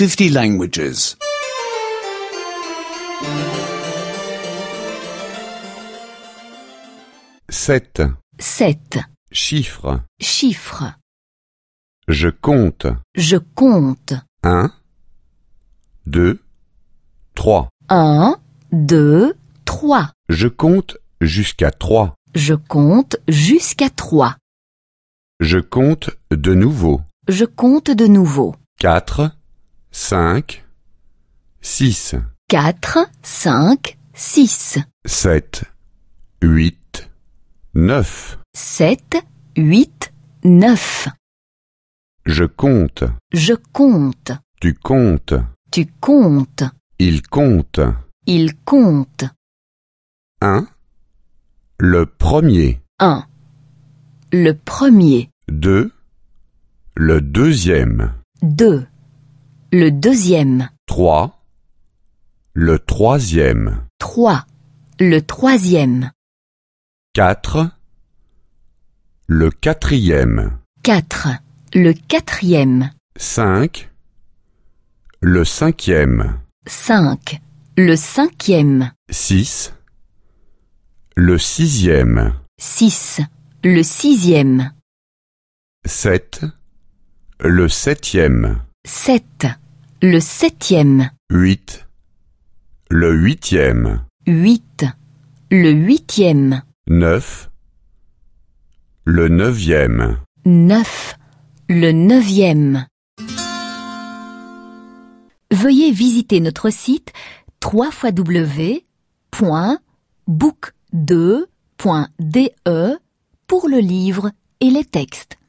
50 languages. 7. 7. Chiffres. Chiffres. Je compte. Je compte. 1, 2, 3. 1, 2, 3. Je compte jusqu'à 3. Je compte jusqu'à 3. Je compte de nouveau. Je compte de nouveau. 4, 5, 6, 4, 5, 6. 7, 8, 9. 7, 8, 9. Je compte. Je compte. Tu comptes. Tu comptes. Il compte. Il compte. 1. Le premier. 1. Le premier. 2. Le deuxième. 2. Le deuxième. 3. Le troisième. 3. Le troisième. 4. Le quatrième. 4. Le quatrième. 5. Le cinquième. 5. Le cinquième. 6. Le sixième. 6. Le sixième. 7. Le septième. 7. Le septième. 8. Le huitième. 8. Le huitième. 9. Le neuvième. 9. Le neuvième. Veuillez visiter notre site www.book2.de pour le livre et les textes.